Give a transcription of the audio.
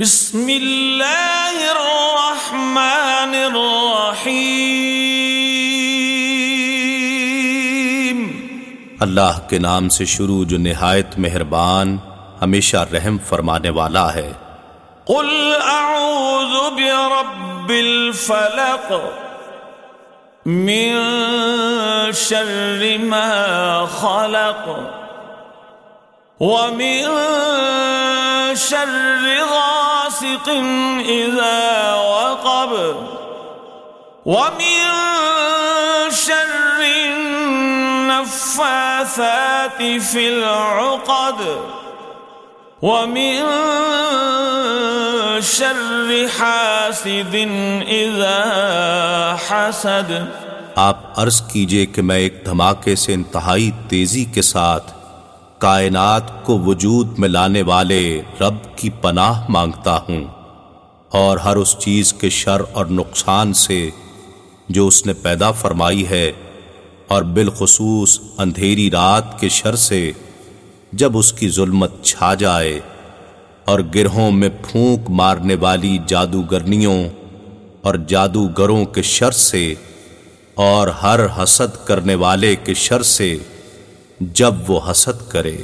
بسم اللہ الرحمن الرحیم۔ اللہ کے نام سے شروع جو نہایت مہربان ہمیشہ رحم فرمانے والا ہے۔ قل اعوذ برب الفلق من شر ما خلق ومن شر غاسق إذا وقب ومن شر النفاثات في العقد ومن شر حاسد إذا حسد آپ عرض کیجیے کہ میں ایک دھماکے سے انتہائی تیزی کے ساتھ کائنات کو وجود میں لانے والے رب کی پناہ مانگتا ہوں اور ہر اس چیز کے شر اور نقصان سے جو اس نے پیدا فرمائی ہے اور بالخصوص اندھیری رات کے شر سے جب اس کی ظلمت چھا جائے اور گرہوں میں پھونک مارنے والی جادوگرنیوں اور جادوگروں کے شر سے اور ہر حسد کرنے والے کے شر سے جب وہ حسد کرے۔